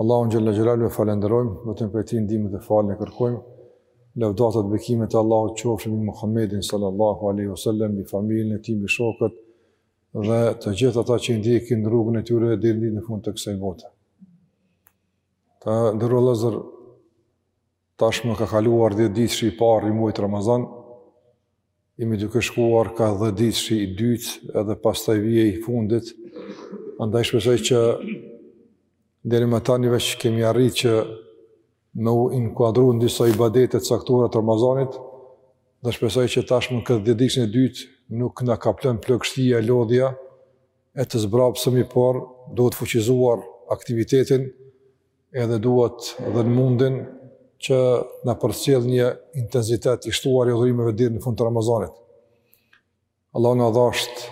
Allahu xhalla xhelalu e falënderojmë, vetëm për ti ndihmë dhe falje kërkojmë. Lavdatat dhe bekimet e Allahut qofshin mbi Muhammedin sallallahu alaihi wasallam, mbi familjen e tij, mbi shokët dhe të gjithë ata që i ndjekin rrugën e tyre deri në fund të kësaj bote. Të nderuar vëllezër Tashmë ka kaluar dhjetëditëshi i parë i muajit Ramazan, jemi duke shkuar ka dhjetëditëshi i dytë edhe pastaj vjen i fundit, andaj shpresoj që deri më tani veç kemi arrit që me u inkuadru në disa ibadete të caktuara të Ramazanit, dhe shpresoj që tashmë këtë dhjetëditëshin e dytë nuk na kaplon plogështia e lodhja e të zbrapsemi, por duhet fuqizuar aktivitetin edhe duhet dhënë mundin që na përcjell një intensitet i shtuar i adhurimeve deri në fund të Ramazanit. Allahu na dhasht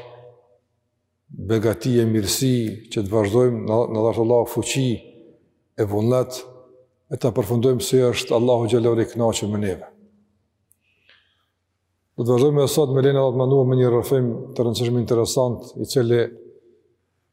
begati e mirësi që të vazhdojmë, na dhasht Allahu fuqi e vullnet, e ta përfundojmë si është Allahu xhelle xhelaluhu i kënaqur me neve. Do të vazhdojmë edhe sot me lejen e Allahut të madhëruar me një rrëfim të rëndësishëm interesant, i cili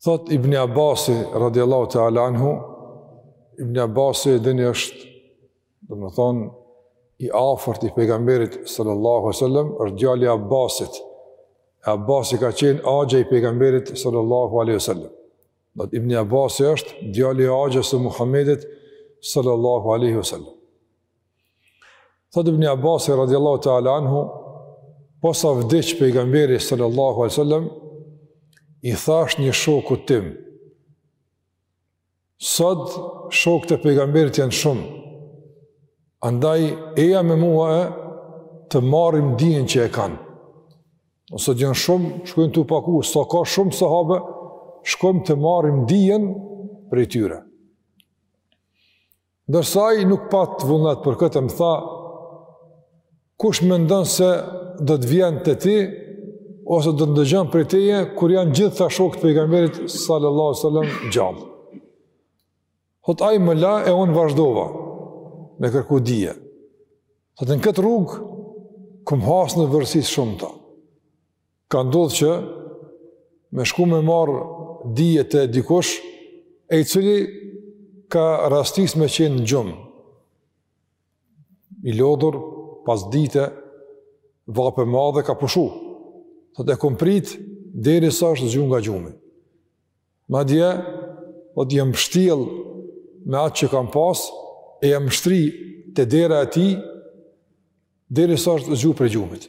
Thotë Ibn Abasi, radiallahu ta'ala anhu, Ibn Abasi e dini është, domethënë, i afërt i pejgamberit sallallahu sallam, është djali i Abbasit. E Abbasi ka qenë axha i pejgamberit sallallahu alaihi sallam. Dhe Ibn Abasi është djali i axhës së Muhammedit sallallahu alaihi sallam. Thotë ibn Abbas radiallahu ta'ala anhu, posa vdiq pejgamberi sallallahu alaihi wasallam, i thashë një shoku tim, sot shokët e pejgamberit janë shumë, andaj eja me mua e të marrim dijen që e kanë. Sot janë shumë, shkojnë tu u paku, sa ka shumë sahabe, shkojmë të marrim dijen prej tyre. Ndërsa ai nuk pat vullnet për këtë më tha, kush mendon se do të vjen te ti, ose do të ndëgjon prej teje, kur janë gjithë këta shokë të pejgamberit sallallahu sallam gjallë. Thotë ai më la e unë vazhdova me kërku dije. Thotë në këtë rrugë, kam hasë në vështirësi të shumta. Ka ndodhë që me shku me marrë dije te dikush, e i cili ka rastis me qenë në gjumë, i lodhur pas dite, vapë e madhe ka pushu, thotë e kam prit derisa është zgju nga gjumi. Madje, thotë jam shtjell me atë që kam pas, e jam shtri te dera e tij, derisa është zgju prej gjumit.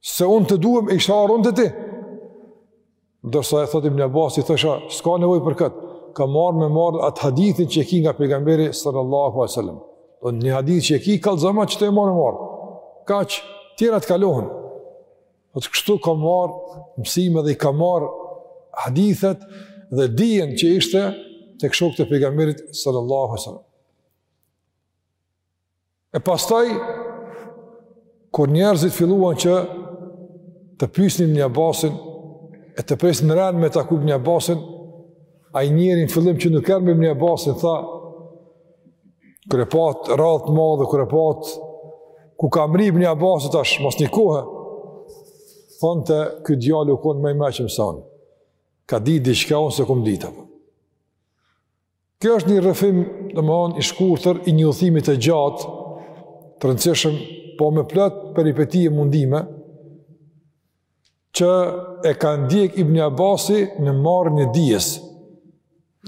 Se unë të duhem isha ardh unë te ti. Ndërsa thotë Ibn Abasi, i thosha, s'ka nevojë për këtë, kam ardh me marrë atë hadithin që e ki nga pejgamberi sallallahu a sallam. Dhe një hadith që e ki, kallzoma që të e marrë me marrë. Kaq, tjerat kalohen. Dhe kështu ka marrë mësime dhe i ka marrë hadithet dhe dijen që ishte tek shokët e pejgamberit sallallahu a sallam. E pastaj, kur njerëzit filluan që të pysnin Ibn Abasin, e të presin në rend me taku Ibn Abasin, ai njeri në fillim që nuk erdh me Ibn Abasin, tha, kur e pa at radhë të madhe, kur e pa ku ka mrri Ibn Abasi tash, mas një kohe, thonte ky djalë u konë ma i meçëm se unë, ka dit diçka unë s'e kom ditë, Kjo është një rrëfim, domethonë i shkurtër i një udhëtimi të gjatë, të rëndësishëm, po me plot peripeti e mundime që e ka ndjek Ibn Abasi në marrjen e dijes,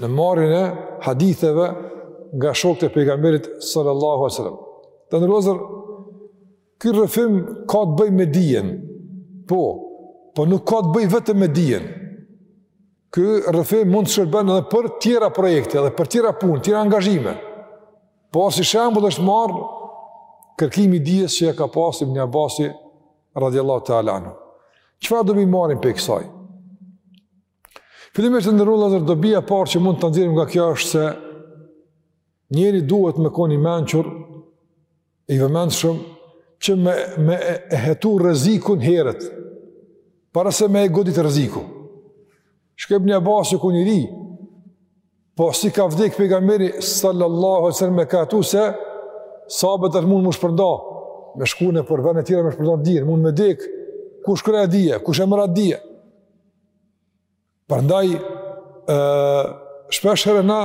në marrjen e haditheve nga shokët e pejgamberit sallallahu alaihi wasallam. Të nderuar vllezër Ky rrëfim ka të bëjë me dijen. Po, po nuk ka të bëjë vetëm me dijen. Ky rrëfim mund të shërben edhe për tjera projekte, edhe për tjera punë, tjera angazhime. Po si shembull është marrë kërkimi i dijes që e ka pasur Ibn Abbasi radhiyallahu ta'ala anhu. Çfarë dobie marrim prej kësaj? Fillimisht të nderuar, dobia e parë që mund të nxjerrim nga kjo është se njeri duhet me kon i mençur i vëmendshëm që me, me e hetu rrezikun herët, para se me e godit rreziku. Shiko, Ibn Abasi u kon i ri, po si ka vdekë pejgamberi sallallahu sallam e ka hetu se sahabët mund me u shpërnda, me shku nëpër vene tjera me shpërnda dije, mund me dekë, ku shkon ajo dije, kush e merr atë dije. Prandaj, shpeshherë na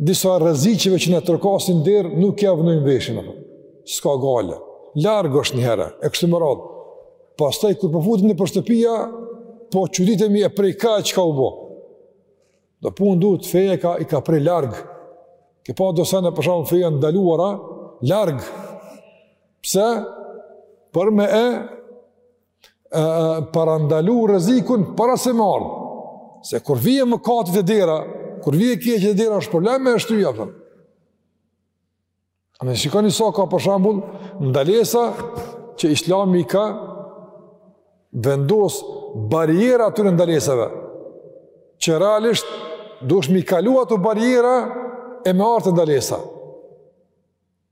disa rreziqeve që na trokasin n'derë nuk ja vnojmë veshin apo. S'ka gajle. Larg është një herë, e kështu me radhë. Pastaj kur po futen nëpër shtëpia, po çuditemi e prej kah çka u bo. Do punë duhet feja ka i ka prej larg. Ke pa do sene për shembull feja ndaluara larg. Pse? Për me e parandalu rrezikun para se me ardh. Se kur vjen mëkati te dera, kur vjen e keqja te dera është problem me e shty, domethonë. Ne shikoni sa ka për shembull, ndalesa që islami ka vendos barriera atyre ndalesave, që realisht duhesh me i kalu ato barriera e me ardh te ndalesa.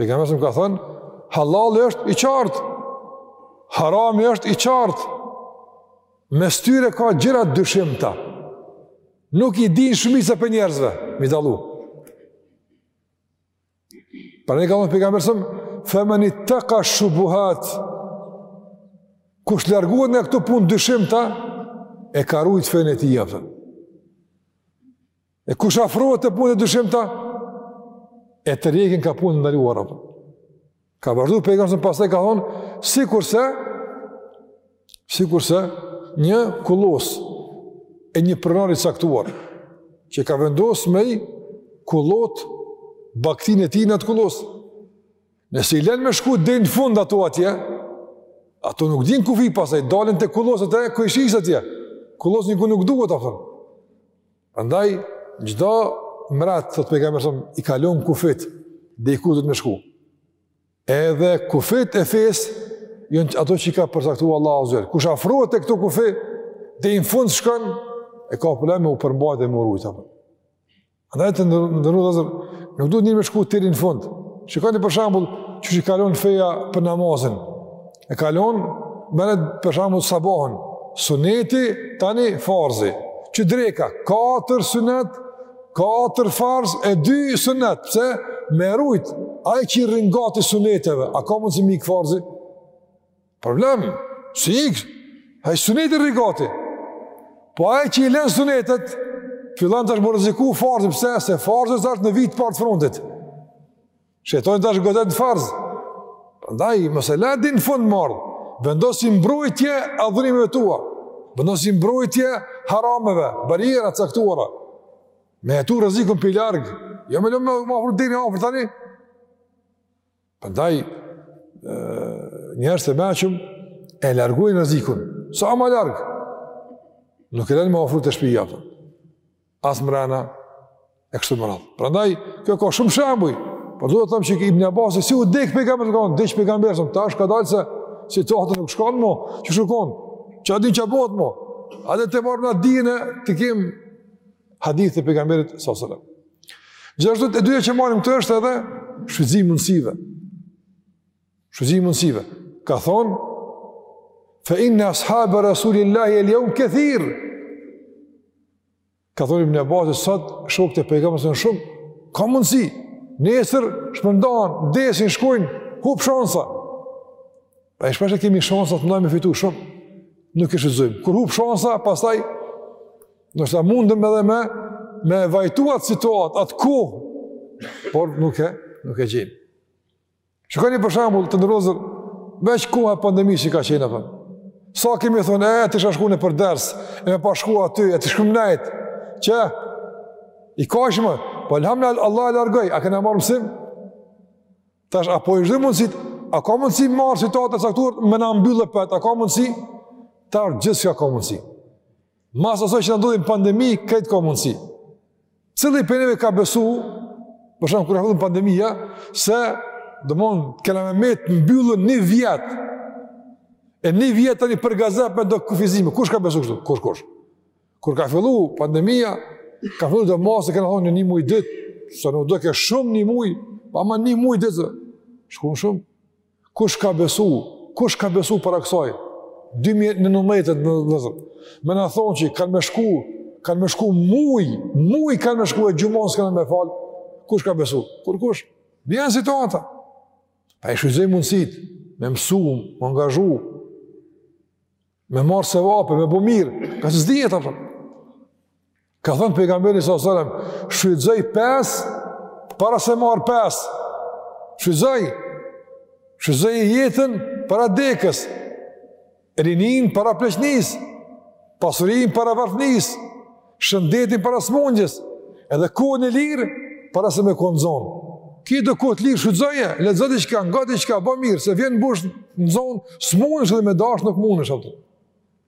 Pejgamberi a.s. ka thonë, halali është i qartë. Harami është i qartë. Mes tyre ka gjëra dyshimta. Nuk i din shumica prej njerëzve, m'i dallu. Prandaj ka thonë pejgamberi a.s., "Femani taqa shubuhat." Kush largohet nga këto punë dyshimta, e ka rujt fenë e tij atë. E kush afrohet te punë të dyshimta, e tërhjekin ka punë të ndaluar, apë. Ka vazhdu pejgamberi a.s. pastaj ka thonë, sikurse, sikurse, një kullosë e një pronari caktuar, që ka vendos me i kullot bagtin e tij n'at kullosë. Nëse i len me shku deri në fund ato atje, ato nuk din kufi pastaj, dalin te kullosa e kojshisë atje. Kullosin ku nuk duhet, apë. Prandaj, çdo mbret, thot pejgamberi a.s., i kalon kufit deri ku duhet me shku. Edhe kufit e fesë, janë ato që i ka përcaktu Allahu Azze ue Xhel. Kush afrohet te këto kufij, deri në fund shkon, e ka problem me u përmbajt dhe me u rujt. Prandaj të nderuar vllezër, nuk duhet njeri me shku deri në fund. Shikoni për shambull, qysh i kallxon feja për namazin. E kallxon, merre për shambull sabahun, suneti tani farzi, qe dreka, 4 sunet, 4 farz e 2 sunet, pse me rujt, aj që i rri ngati suneteve, a ka mundsi m'i ik farzi? Problem, s'i ik, aj suneti rri ngati, po aj që i len sunetet, fillon tash të bo rreziku farzi, pse se farzi është në vijë t'parë t' frontit, Shejtani tash godet në farz. Prandaj mos e le deri n'fund more. Vendosi mbrojtje adhurimeve tua. Vendosi mbrojtje harameve, barriera caktuara. Me hetu rrezikun pi larg. Jo me lon me u afru deri afër tani. Prandaj njerëzit e meçëm e largojnë rrezikun. Sa më larg. Nuk e lënë me u afru te shpija as. as mrena e kështu me radhë. Prandaj kjo ka shumë shembuj. Por do të them që Ibn Abbas si u dek pejgamberi t'kish thanë, dek pejgamberi a.s. tash ka dalë se situata nuk shkon më, qysh shkon. Çka din çka bëhet më? Hajde të marr në dije të kem hadith të pejgamberit sallallahu alajhi wasallam. Gjithashtu e dyja që marrim këtu është edhe shfrytëzimi mundësive. Shfrytëzimi i mundësive, ka thonë, fe inne as'habe Rasulillahi el jeume kethir, ka thonë ibn Abasi, sot shokët e pejgamberit janë shumë, ka mundësi, nesër shpërndahen, desin, shkojnë, hup shansa, a e shpesh e kemi shansat me fitu shumë, nuk i shfrytëzojmë, kur hup shansa, pastaj, ndoshta mundëm edhe me, me vajtu at situatë, atë kohë, por nuk e, nuk e gjejmë. Shikoni për shembull të nderuar vëllezër veç koha e pandemisë që ka qenë apo. Sa kemi thonë, e, t'isha shku nëpër ders, e me pas shku aty, e të shkum nejt, që i kajshme, po elhamdulilah Allahu e largoi, a kena marrë mësim? Tash, a po i shfrytëzojmë mundësit, a ka mundësi m'ardh situatë e caktuar, me na mbyllë apet, a ka mundësi? Tash, gjithçka ka mundësi. Mas asoj që na ndodhi n'pandemi, krejt ka mundësi. Cili prej neve ka besu, për shembull kur ka fillu pandemija, se domethonë kena me metë mbyllun një vjet, e një vjet tani për gazep me do kufizime. Kush ka besu kështu? Kurkush. Kur ka fillu pandemija, ka fillu domethonë kena thonë një një muj ditë, se na u doke shumë një muj, ama një muj ditë, shkun shumë. Kush ka besu, kush ka besu para kësaj, 2019 vëllezër, me na thonë që kanë me shku, kanë me shku muj, muj kanë me shku e xhumanë s'kanë me falë, kush ka besu, kurkush, vijnë situata, pra shfrytëzoj mundësit, me mësu, me angazhu, me marrë sevape, me bo mirë, ka që s'dihet, a kupton. Ka thënë pejgamberi sa selam, shfrytëzoj pesë para se m'ardh pesë. Shfrytëzoj. Shfrytëzoj jetën para dekës. Rinin para pleqnis. Pasurin para varfnis. Shëndetin para smundjes. Edhe kohën e lirë para se me kon zon. Ki do kohë të lirë shfrytëzoje, lexo diçka, ngo diçka, ba mirë, se vjen bohesh nzon, smundesh edhe me dash nuk mundesh, a kupton.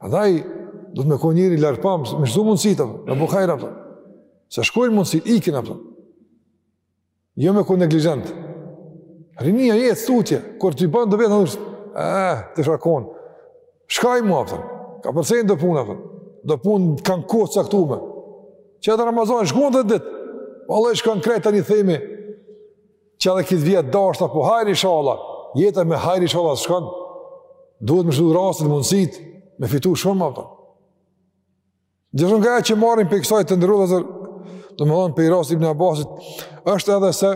Andaj, duhet me kon njeri largpam, me shfrytëzu mundësit, me bo hajre, a kupton, se shkojnë mundësit, ikin, a kupton, jo me kon neglizhent. Rinia jetë, thutje, kur t'i ban do vjet, në dhështë, eh, t'isha kon, shkoi mo, a kupton, kapërcejnë do punë, a kupton, do punë kanë kohë të caktume, qe edhe Ramazan shkojnë dhet ditë, vallahi shkojnë krejt, tani themi, Qe edhe këtë vjet dashta, po hajr ishalla, jeta me hajr ishalla shkon, duhet me shfrytëzu rastin, mundësit, me fitu shumë a kupton. Gjithë nga e që marrim prej kësaj të nderuar vëllezër, domethonë prej rastit ibn Abasit, është edhe se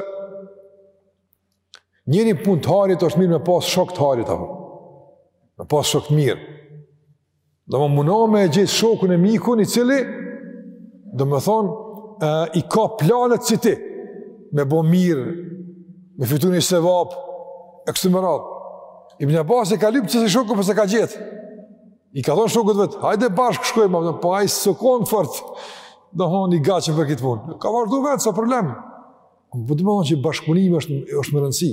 njeri n'punë të hajrit është mirë me pas shok të hajrit, apo. me pas shok të mirë. Don me u munu me e gjetë shokun e mikun i cili, domethonë, e, i ka planet si ti, me bo mirë, me fitu një sevap, e kështu me radhë. Ibn Abasi e ka lypë qat shokun por s'e ka gjetë. I ka thonë shokut vet, hajde bashkë shkojmë, po ai s'o konë fort, domethonë i gatshëm për këtë punë. Ka vazhdu vetë, s'ka problem. Po domethonë që bashkëpunimi është, është me rëndësi.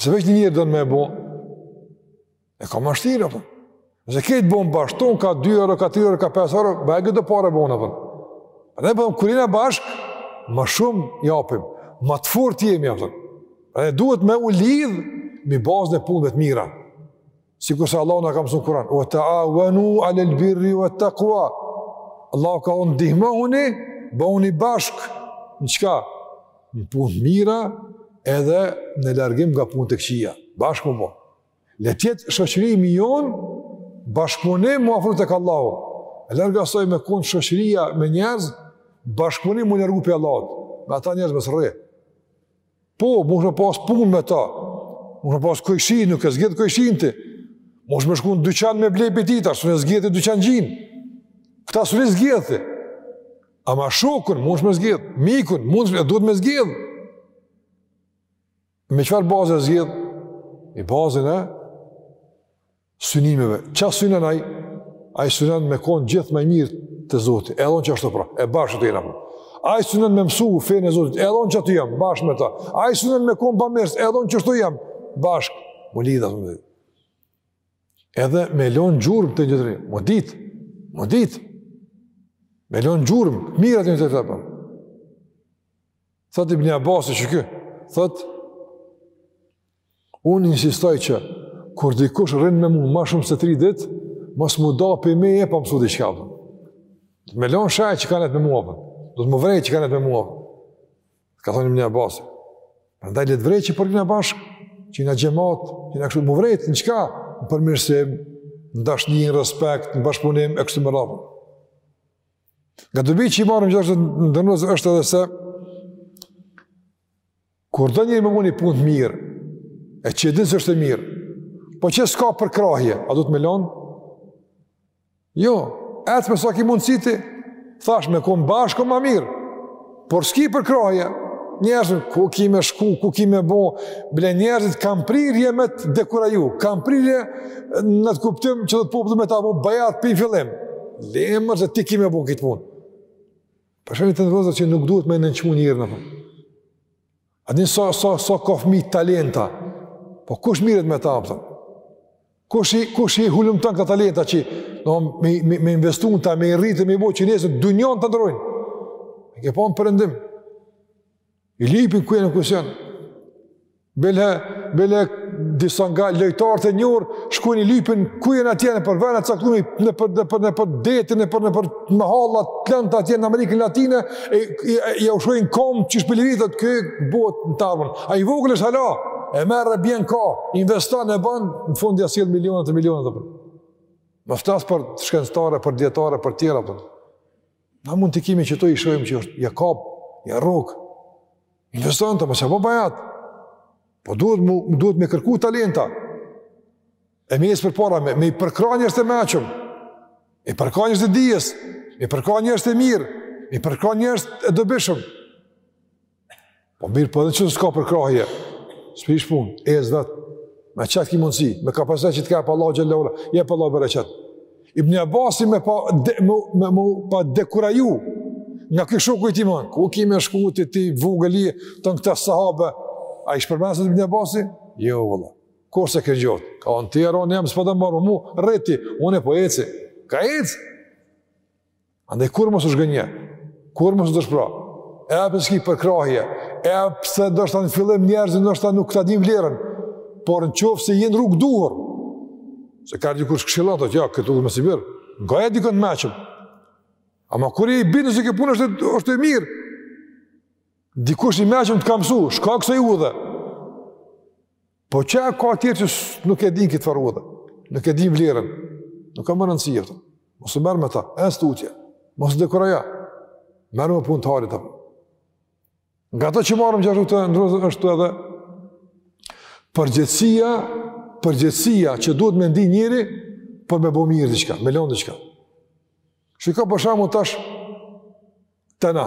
Se veç një njeri don me e bo, e ka ma shtirë, a kupton. Nëse këtë bon bashkë, tonë ka 2 euro, ka 3 euro, ka 5 euro, bajagi do pare bon, a kupton. A ne përëm, po, kur jena bashkë, ma shumë japim, ma të fort jemi, a kupton. Edhe duhet me u lidhë, mi bazën e punëve të mira. Sikurse Allahu na ka mësu në Kuran, ve teavenu alel birri vet-takva, Allahu ka thonë ndihmohuni, bëhuni bashk, në çka? Në punë të mira edhe në largim nga punë të këqija, bashk me u bo. Le të jetë shoqërimi jonë, bashkëpunim me u afru te Allahu, e larg asaj me konë shoqëria me njerëz, bashkëpunim me u largu prej Allahut, me ata njerëz mos rri. Po, munesh me pas punë me ta. Munesh me pas kojshi, nuk e zgjedh kojshinë ti. Munesh me shku n'dyqan me ble prej tij, a s'un e zgjedh dyqanxhinë. Kta s'un i zgjedh ti. Ama shokun mundesh me zgjedh, mikun munesh e duhet me zgjedh. Me çfarë baze zgjedh? Mi bazën e synimeve, çka synon ai, ai synon me konë gjithë ma i mirë te Zoti, edhe unë qashtu pra, e bashkë të jena pra. Ai synon me mësu fenë e Zotit, edhe unë qaty jam, bashkë me ta. Ai synon me konë bamirës, edhe unë qashtu jam, bashkë, me u lidhë domethonë. Edhe me lonë gjurmë te njëri-tjetri, me u ditë, me u ditë. Me lonë gjurmë, mirë te njëri-tjetri, pra. Thotë Ibn Abasi që kjo, thotë, Unë insistoj që, kur dikush rrin me mu ma shumë se tri ditë, mos m'u da prej meje pa mësu diçka, a kupton. Duhet me lonë shenjë që ka nejt me mua, a kupton. Duhet m'u vërejt që ka nejt me mua, a kupton. Ka thonë Ibn Abasi. Prandaj le të vërehet që po rrina bashkë, që jena xhemat, që jena kështu, m'u vërejt në çka, në përmirësim, në dashni, në respekt, në bashkëpunim, e kështu me radhë. Nga dobitë që i marrim gjithashtu në dërnëzë është edhe se Kur don njeri me bo ni punë të mirë, e që e din se është e mirë, po që s'ka përkrahje, a duhet me lonë? Jo, ec për sa ki mundësi ti, thashë me konë bashkë o ma mirë, por s'ki përkrahje, njerëzit, ku ki me shku, ku ki me bo, bile njerëzit kanë prirje me të dekuraju, kanë prirje n'atë kuptim që thotë populli me ta bo bajat prej fillimit, le more se ti ki me bo këtë punë. Për shembull, të nderum vllazën, që nuk duhet me nënçmu njeri në përë. A din sa, sa, sa ka fëmi talenta, po kush miret me ta, pëtëm? Kush i, kush i hulumton këta talenta që no, me, me, me investu në ta, me i rritë, me i bo që nesër dynjanë ta ndrrojnë. E ke pa në perëndim. I lypin ku janë e ku s'janë. Bile, bile disa nga lojtarët e njohur shkojnë i lypin ku janë atje nëpër vene t'caktuar nëpër nëpër nëpër detin nëpër nëpër mahalla t'lanta atje në Amerikën Latine e ja u shojnë komën qysh po lëviz kë bëhet në tavën. Ai i vogël është hala. E merr e bën ka, investon e bën në fund ja sjell miliona e miliona apo. Mos t'flas për shkencëtarë, për dijetarë, për tjera apo. Na mund t'i kemi që to i shohim që është, ja kap, ja rrok. Investo n'ta, mos e bo bajat. Po duhet, mu, duhet me kërku talenta. E me ecë përpara, me, me i përkrah njerëzit e meçëm. Me i përkrah njerëzit e dijes. Me i përkrah njerëzit e mirë. Me i përkrah njerëzit e dobishëm. Po mirë, po edhe që s'ka përkrahje, s'prish punë, e zdat, me qatë ki mundësi, me kapacitet që t'ka jep Allahu gjellë ura, jep Allahu bereqet. Ibn Abasi me pa, de, me, me, me, pas dekuraju, nga ky shoku i tij manë, ku ki me shku ti, ti i vogli, tonë këta sahabe, a ish përmend sot Ibn Abasi? Jo, valla, kurrë s'e ke gjotë, ka në tjera, unë jam s'pa të mbarë, mu, reti, unë e po eci, ka eci, Andaj kurrë mos u zhgënje, kurrë mos u dëshpro, edhe pse s'ki përkrahje, edhe pse ndoshta në fillim njerëzit, ndoshta nuk ta dinë vlerën, por në qoftë se je n'rrugë t'duhur, se ka dikush këshillat, atë, ja, këtë udhë më si bërë, ngoje dikën të meçëm, ama kur i bitë nëse kjo punë është, është e mirë, dikush i meçëm të ka msu, shko kësaj udhe, Po që ka tjerë që nuk e din këtë farë udhe, nuk e din vlerën, nuk ka më rëndësi jeftë, mos u merr me ta, ec tutje, mos u dekurajo, merru me punë të hajrit, apo. Nga ato që marrim gjithashtu të nderum vllazën është edhe përgjegjësia, përgjegjësia që duhet me ndi njeri për me bo mirë diçka, me lonë diçka. Shiko për shembull tash te na.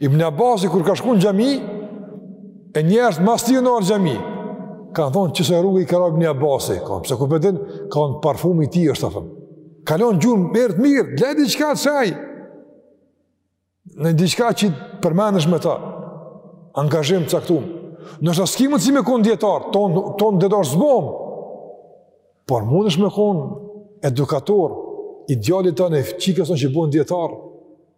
Ibn Abasi kur ka shku në xhami, e njerëzit mas tij kanë ardhë xhami, kanë thonë kësaj rruge ka ra Ibn Abasi, kanë pse ku po e din, kanë parfumi i tij është, afëm. Ka lon gjurmë më bërë të mirë, le diçka të saj, ni diçka që përmenësh me ta, angazhim të caktum, ndoshta s'ki mundësi me konë dijetar, tonë tonë dijetarë s'bohemi, por mundesh me konë edukator i djalit tënd e çikës tënde që bohen dijetarë,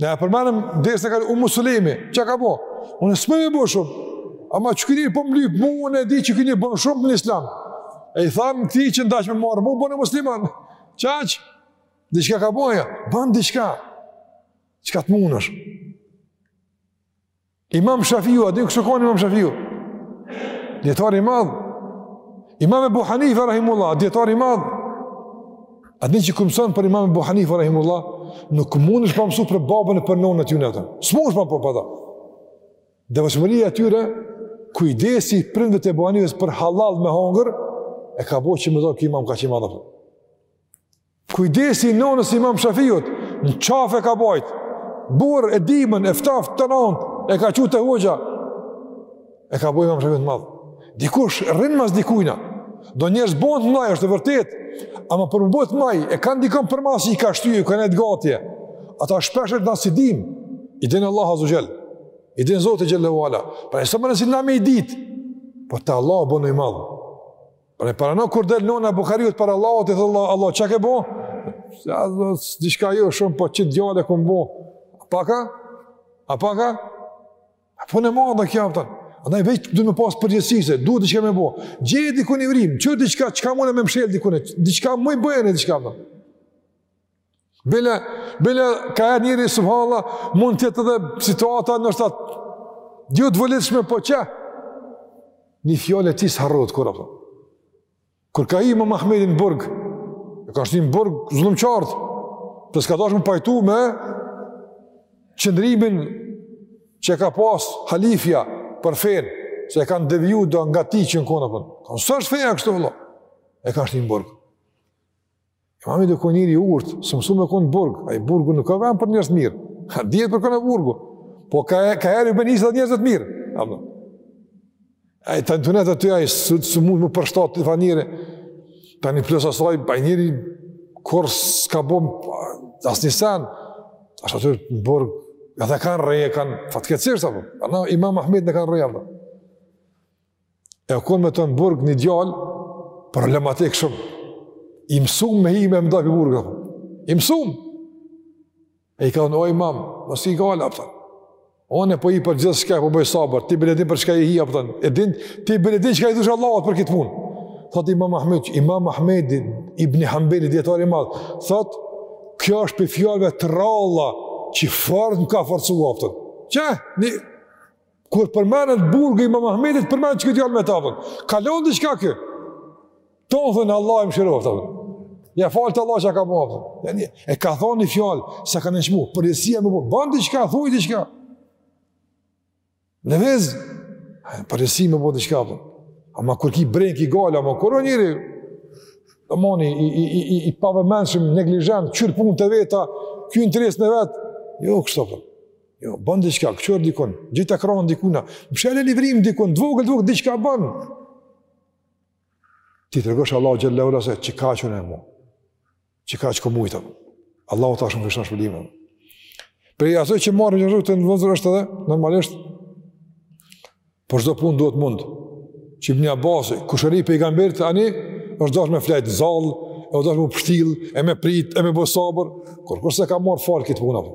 Ne e përmenëm dhe se ka Ummu Sulejmi, çka ka bo? Unë s'muj me bo shumë, ama qikyni po më lyp mu, unë e di që kyni bon shumë në islam. E i tha ti që n'daç me m'marrë mu, bonu musliman, qaq. Diçka ka bo ajo. Bon diçka, çka të munësh. Imam Shafiu, a din kush u kanë Imam Shafiu? Dijetar i madh. Imam Abu Hanifa rahimullah, dijetar i madh. A din që kur mson për Imam Abu Hanifa rahimullah, nuk mundësh pa msu për babën e për nënën e tij atë. S'mundësh pa msu për ata. Devotshmëria e tyre, kujdesi i prindërve t'Abu Hanifës për hallall me hongër, e ka bo që me dal ky Imam kaq i madh. Kujdesi i nënës Imam Shafiut, në qafë e ka bajt, borë e dimën, e ftoft të nantë, e ka çu te hoxha, e ka bo Imam Shafiun të madh. Dikush, rrin mas dikujna, do njerëz bohen të mdhaj, është e vërtetë, ama për m'u bo të mdhaj, e kanë dikon përmas, i ka shty, u ka nejtë gati, ata shpeshherë na s'i dimë, i din Allahu azze ve xhel, i din Zoti xhelle ve ala, pra s'o me rënsi na me i ditë, po te Allahu bon i madh, Pra para në kur del nona e Buhariut para Allahut i thotë Allahu, çka ke bo? Ja Allah, diçka jo shumë po qit djalë e kum bo. Pak a? A pak a? A punë e madhe kjo, kupton. Andaj veç duhet me pas përgjegjësi se duhet diçka me bo. Gjej dikun një vrimë, qyr diçka çka munesh me mshel dikun. Diçka me bo në diçka më. Bile, bile ka njeri subhanallah, mund t'jetë edhe situata në shtat, edhe jo të volitshme po që, një fjalë e tij s'harrohet kurrë, për. Kur u kanë Imam Ahmedi në burg, e kanë shti në burg zullumqarët, se s'ka dashë m'u pajtu me qëndrimin që e ka pas halifja për fenë, se e kanë devijue do nga ti që në kona, për. Ka s'është feja kështu vëlla, e kanë shti në burg. Imami u konë njeri i urtë, s'u mësu me konë n'burg, ai burgu nuk ka vend për njerëz t'mirë, a dihet për kon o burgu, po ka, ka herë i bënë njësë edhe njerëz edhe të mirë, a më. Ai të në të nëtë aty, ai s', s'mund m'u përshtatë të fa njeri, tani plus asaj, ai njeri kur s'ka bo asnjë sen, ashtë aty në burg, edhe e kanë rreh, kanë fatkeqësisht, a më. A na, imam Ahmedin e kanë rreh, a më. E u konë me të në burg një djalë, problematik shumë. I mësum me hi mrenda për burga, i mësum. E i ka thënë o imam, mos ki gajle, kupton. Unë po hi për gjithçka e po bëj sabër, ti bile din për çka ke hi, kupton. E din, ti bile din çka i thush Allahut për këtë punë. Thotë imam Ahmed, imam Ahmed ibni Hanbeli, dijetar i madh. Thotë, kjo është prej fjalëve të rralla, që fort më ka forcu, kupton. Që? Një, Kur përmenet burgu i Imam Ahmedit, përmenet që ky djalë me ta, për. Ka lonë diçka kë? Tonë thonë, Allahu e mëshiroftë, për. Ja faltë Allahu çka ka bo, për. E ka thonë një fjallë, s'e ka nënçmu, përgjësia me bo, ban diçka, thuj diçka. Në vezë, përgjësia me bo diçka, për. Ama kur ki brengë, ki gajle, ama kur o njeri, domethonë, i, i, i, i, i pavëmendshëm, neglizhent, kqyr punë të veta, kqyr interesin e vet, jo, kështu, për. Jo, bën diçka, kqyr dikon, gjithë n'krah dikuna, mshël livrim dikon, t'vogël t'vogël diçka bën. T'i tregosh Allahut xhelle ve ala se çka qe n'mu. Çka çka mujta. Allahu tash më vështash problemin. Prej asaj që marrë një rrugë të nderuar vëllezër është edhe normalisht për çdo punë duhet mund. Qe Ibn Abbas, kushëri pejgamberit tonë, është dashur me flejt n'zall, e dashur me pështill, e me prit, e me bo sabër, kurrë s'e ka marr fal këtë punë apo.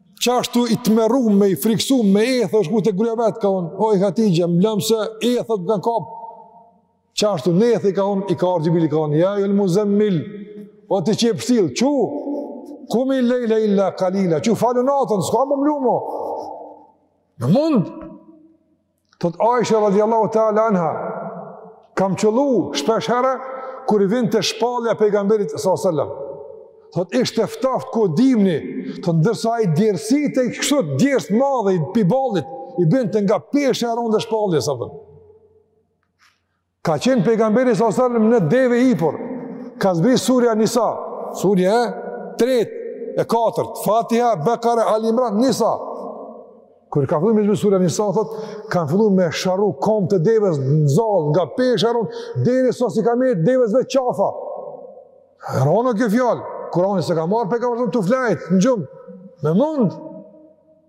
qashtu i tmerrum e i friksum me ethe shku te gruja vet, ka thonë, oj Hatixhe, mlomë se ethet m'kanë kap, qashtu n'ethe ka konë, i ka ardh Xhibrili, ka thonë, ja ejjuhel muzemmil, o ti që je pështill, çu, kumil lejle illa kalila, çu falu natën, s'ka mo m'u mlu mo, në mund, Thot Aisha radhiyallahu ta'ala anha, kam qëllu shpesh herë kur i vinte shpallja e pejgamberit sallallahu alaihi wasallam. Thot ishte ftoft ku dimni, thot ndërsa ai djersitej kështu djers madhe pi ballit i binte nga pesha e rëndë e shpalljes apo. Ka qenë pejgamberi sa sallam në deve i hipur, ka zbrit surja Nisa, surja e tret, e katërt, Fatiha, Bekare, Ali Imran, Nisa. Kur ka fillu me zbrit surja Nisa, thot, ka fillu me sharru komt e deves në zall, nga pesha e ronë, derisa si ka me deves qafa. E ronë kjo fjalë, Kuranin s'e ka marrë pejgamberi tu flejt, në gjumë, me mund,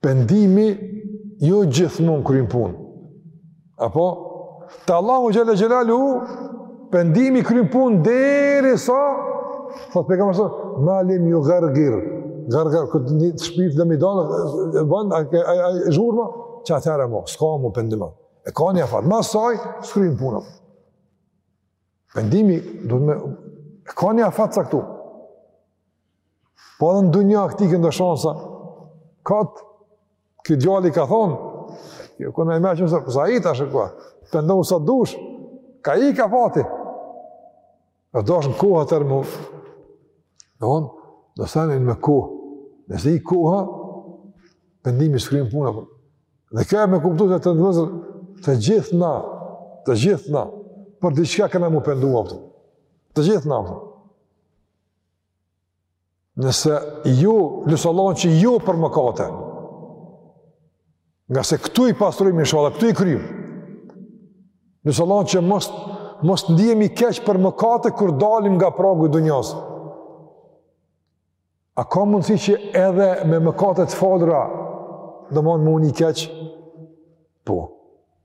Pendimi jo gjithmonë kryen punë. Apo te Allahu xhelle xhelaluhu pendimi kryen punë derisa thot pejgamberi sa ma lem jugargir gargir kur shpirti do me dal bën ai zhurma qatëherë mo s'ka mo pendim e ka një afat mas saj s'kryen punë pendimi domethënë ka një afat t'caktum Po edhe në dunja këtu këndo shansa, këtë, këtë djali ka thonë, jo kënë e meqëm se, sa i ta shëkua, pendohu sa dush, ka ik afati. Domethonë koha të rëmu, në onë, domethonë me kohë, nëse ik koha, pendimi s'kryn punë, dhe kjo e me kuptu të nderuar vëllezër, të gjithë na, të gjithë na, për diçka kena m'u pendu, të gjithë na, të gjithë na, Nëse ju lus Allahun që ju për mëkate, nga se këtu i pastrojmë inshallah, këtu i kryjmë, lus Allahun që mos, mos të ndihemi keq për mëkate kur dalim nga pragu i dunjas. A ka mundësi që edhe me mëkate të falura, domethënë mu ni keq? Po.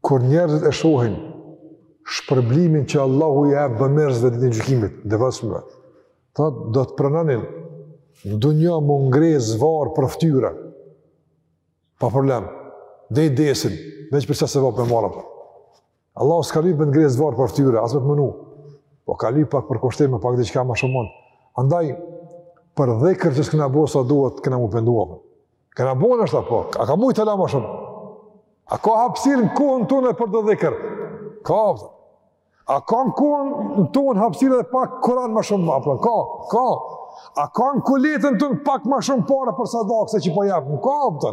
Kur njerëzit e shohin shpërblimin që Allahu i jep bamirsve ditën e gjykimit, devotshmëve, ata do të pranonin, në dunja me u ngreh zvarë për ftyre, pa problem, deri desin, veç për sa sevap me marr për. Allahu s'ka lypë me u ngreh zvarë për ftyre, as me të mundu, po ka lypë pak përkushtim, me pak e veç ka me shumu. Andaj, për dhikër që s'kena bo sa duhet, kena mu pendu për. Kena bo ashtu apo, a ka mujtë hala ma shumë? A ka hapsirë në kohën tone për do dhikër? Ka, përta. A ka në kohën tonë hapsirë edhe pak kuran ma shumë ma, përta. Ka, ka. A ka në kuletën tonë pak ma shumë pare për sadakë se që po jepë? Ka, përta.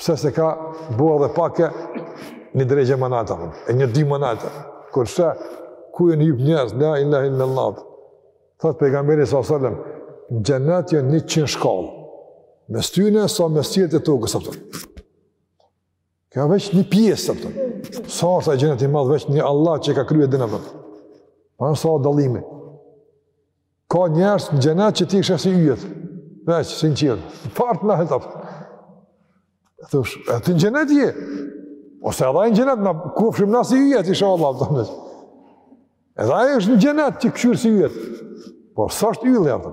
Pse s'e kam bo edhe pak e një derexhe më nalt, e një dy më nalta. Kur sheh, ku jeni ju njerëz, la ilahe illa Allah. Thotë pejgamberi s.a.s. Në xhenet janë njëqind shkallë. Mes tyne, sa mes qiellit e tokës, sa përtër. Ka veç një pjesë, sa përtër. Sa sa xheneti i madhë, veç një Allah që ka kriju e din përtër. Pa në sa dallimi. Ka njerëz në xhenet që ti sheh si yjet. Veç, sinqerisht. Fart na hetap. Thush, e ti në xhenet je. Ose edhe në xhenet na kofshim na si yjet inshallah tonë. Edhe ai është në xhenet ti e kshyr si yjet. Po sa është ylli atë?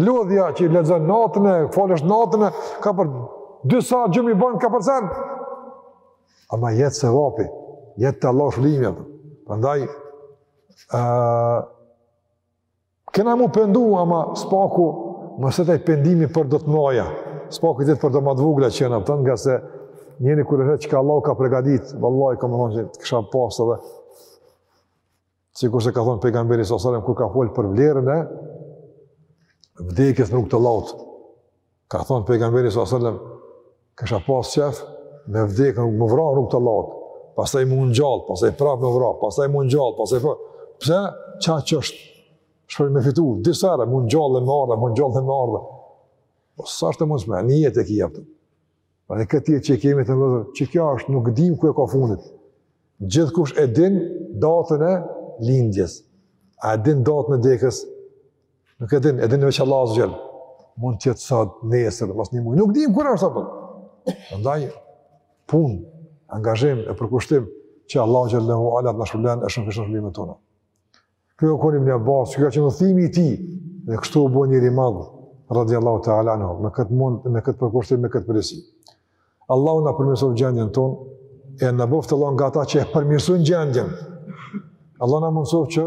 Lodhja që i lexon natën e falësh natën e ka, për disa gjë mi bën, kapërcen. Ama jet sevapi, jet te Allahu shpërblimi atë. Prandaj ë uh, kena mu pendu ama s'paku mos të jetë pendimi për do të mëdhaja. S'paku të jetë për do më të vogla që janë atë nga se njëri kur e sheh çka Allah ka përgatit, vallahi ka me thënë se kisha pas edhe Sikur se ka thonë pejgamberi sa sallam kur ka folë për vlerën e vdekjes në rrugë të Allahut. Ka thonë pejgamberi sa sallam kisha pas qef me vdek, me u vra në rrugë të Allahut. Pastaj me u ngjall, pastaj prapë me u vra, pastaj me u ngjall, pastaj po. Pse ça ç'është? Shpër me fitu, disa herë me u ngjall dhe me ardh, me u ngjall dhe me ardh. Po s'është e mundshme, një jetë e ki jeptë. Pa dhe këtë jetë që i kemi të nëzër, që kjo është, nuk dim ku e ka fundin. Gjithë kush e din datën e lindjes. A e din datën e dekës? Nuk e din, e din në veç Allah asë Mund të jetë sot, nesër, pas një mujë. Nuk dim kur është apër. Ndaj, pun, angazhim e përkushtim që Allah subhanehu ue teala të na shpërblen e shumëfishon shpërblimet tona. Ky u kon ibn Abbas, ky ka qenë synimi i tij, dhe kështu u bo njeri i madh radhiyallahu ta'ala anhu, me këtë mund, me këtë përkushtim, me këtë përgjegjësi. Allahu na përmirësoftë gjendjen tonë, e na bëftë Allah nga ata që e përmirësojnë gjendjen. Allah na mundësoftë që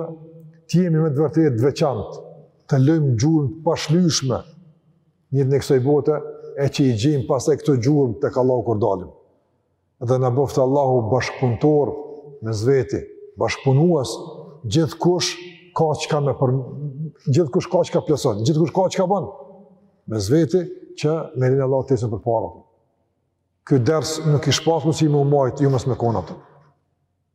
të jemi me të vërtetë të veçantë, të lëmë gjurmë të pashlyeshme në jetën e kësaj bote e që i gjejmë pastaj këto gjurmë tek Allahu kur dalim. dhe na bëftë Allahu bashkëpuntor mes veti, bashkëpunuas, gjithkush ka çka me për... gjithkush ka çka plotëson, gjithkush ka çka bën, mes veti që me emrin e Allahut të ecim përpara. Ky ders nuk i shpasë më si më majtë, ju mësë me kona të.